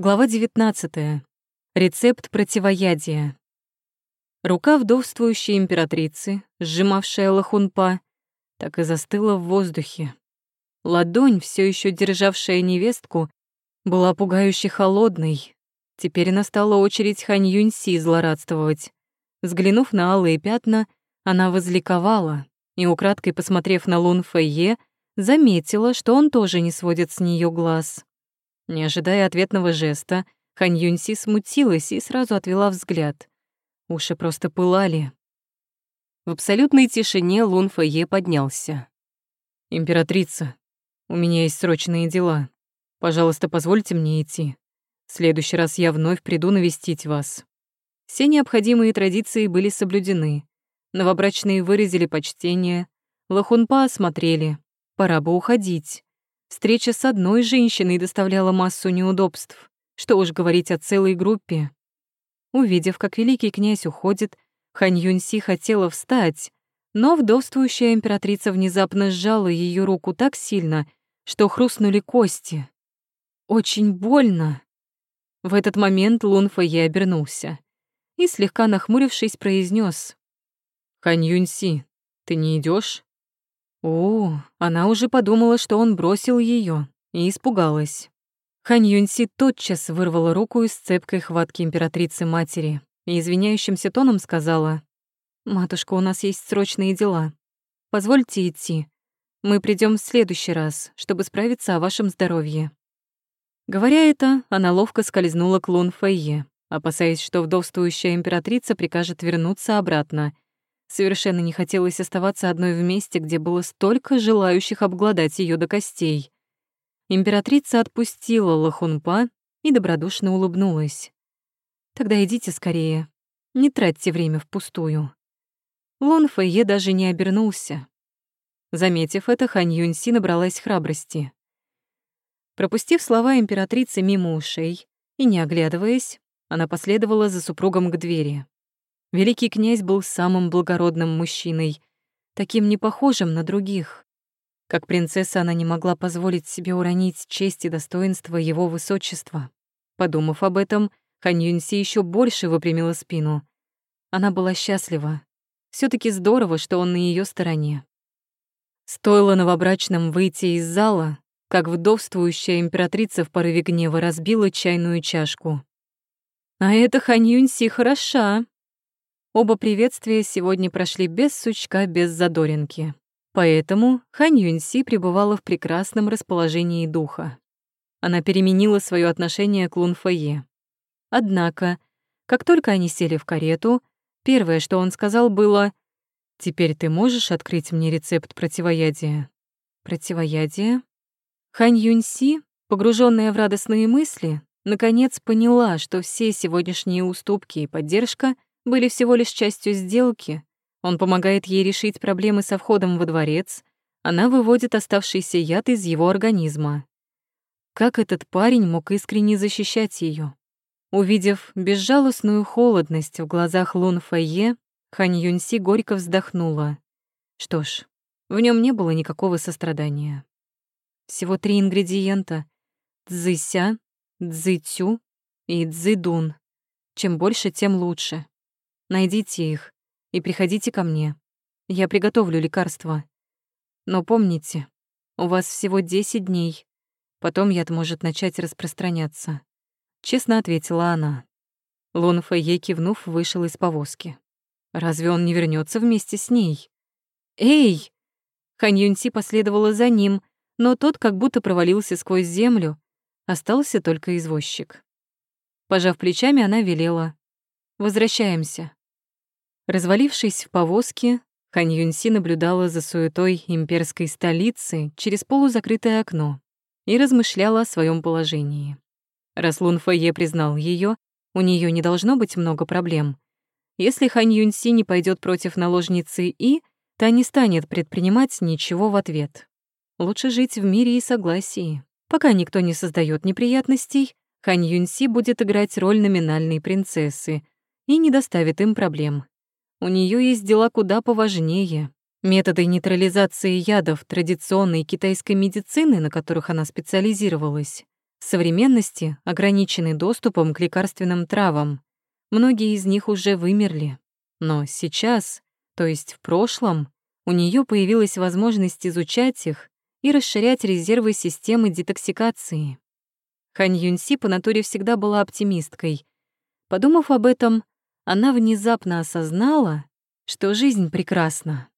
Глава 19. Рецепт противоядия. Рука вдовствующей императрицы, сжимавшая лохунпа, так и застыла в воздухе. Ладонь, все еще державшая невестку, была пугающе холодной. Теперь настала очередь Хань Юньси злорадствовать. Взглянув на алые пятна, она возликовала и, украдкой посмотрев на Лун Фэйе, заметила, что он тоже не сводит с нее глаз. Не ожидая ответного жеста, Хань Юньси смутилась и сразу отвела взгляд. Уши просто пылали. В абсолютной тишине Лун Фэйе поднялся. «Императрица, у меня есть срочные дела. Пожалуйста, позвольте мне идти. В следующий раз я вновь приду навестить вас». Все необходимые традиции были соблюдены. Новобрачные выразили почтение, Лохунпа осмотрели. Пора бы уходить. Встреча с одной женщиной доставляла массу неудобств. Что уж говорить о целой группе. Увидев, как великий князь уходит, Хань Юньси хотела встать, но вдовствующая императрица внезапно сжала ее руку так сильно, что хрустнули кости. Очень больно. В этот момент Лун Фэйе обернулся и, слегка нахмурившись, произнес: «Хань Юньси, ты не идешь? О, она уже подумала, что он бросил ее, и испугалась. Хань Юньси тотчас вырвала руку из цепкой хватки императрицы-матери и извиняющимся тоном сказала, «Матушка, у нас есть срочные дела. Позвольте идти. Мы придем в следующий раз, чтобы справиться о вашем здоровье». Говоря это, она ловко скользнула к Лун Фэйе, опасаясь, что вдовствующая императрица прикажет вернуться обратно — Совершенно не хотелось оставаться одной в месте, где было столько желающих обглодать ее до костей. Императрица отпустила Лохунпа и добродушно улыбнулась. «Тогда идите скорее. Не тратьте время впустую». Лон Фэйе даже не обернулся. Заметив это, Хань Юньси набралась храбрости. Пропустив слова императрицы мимо ушей и не оглядываясь, она последовала за супругом к двери. Великий князь был самым благородным мужчиной, таким непохожим на других. Как принцесса она не могла позволить себе уронить честь и достоинство его высочества. Подумав об этом, Хань Юньси еще больше выпрямила спину. Она была счастлива. все таки здорово, что он на ее стороне. Стоило новобрачным выйти из зала, как вдовствующая императрица в порыве гнева разбила чайную чашку. «А эта Хань Юньси хороша», Оба приветствия сегодня прошли без сучка, без задоринки. Поэтому Хань Юньси пребывала в прекрасном расположении духа. Она переменила свое отношение к Лун Фэйе. Однако, как только они сели в карету, первое, что он сказал, было «Теперь ты можешь открыть мне рецепт противоядия?» «Противоядие?» Хань Юньси, погруженная в радостные мысли, наконец поняла, что все сегодняшние уступки и поддержка — были всего лишь частью сделки. Он помогает ей решить проблемы со входом во дворец, она выводит оставшийся яд из его организма. Как этот парень мог искренне защищать ее? Увидев безжалостную холодность в глазах Лун Фэйе, Хань Юньси горько вздохнула. Что ж, в нем не было никакого сострадания. Всего три ингредиента — цзыся, цзытю и цзыдун. Чем больше, тем лучше. Найдите их и приходите ко мне. Я приготовлю лекарства. Но помните, у вас всего 10 дней. Потом яд может начать распространяться. Честно ответила она. Лун Фэйе, кивнув, вышел из повозки. Разве он не вернется вместе с ней? «Эй!» Хань Юньси последовала за ним, но тот как будто провалился сквозь землю. Остался только извозчик. Пожав плечами, она велела. «Возвращаемся». Развалившись в повозке, Хань Юньси наблюдала за суетой имперской столицы через полузакрытое окно и размышляла о своем положении. Раз Лун Фэйе признал ее, у нее не должно быть много проблем. Если Хань Юньси не пойдет против наложницы И, та не станет предпринимать ничего в ответ. Лучше жить в мире и согласии. Пока никто не создает неприятностей, Хань Юньси будет играть роль номинальной принцессы и не доставит им проблем. У нее есть дела куда поважнее. Методы нейтрализации ядов традиционной китайской медицины, на которых она специализировалась, В современности ограничены доступом к лекарственным травам. Многие из них уже вымерли. Но сейчас, то есть в прошлом, у нее появилась возможность изучать их и расширять резервы системы детоксикации. Хань Юньси по натуре всегда была оптимисткой. Подумав об этом, она внезапно осознала, что жизнь прекрасна.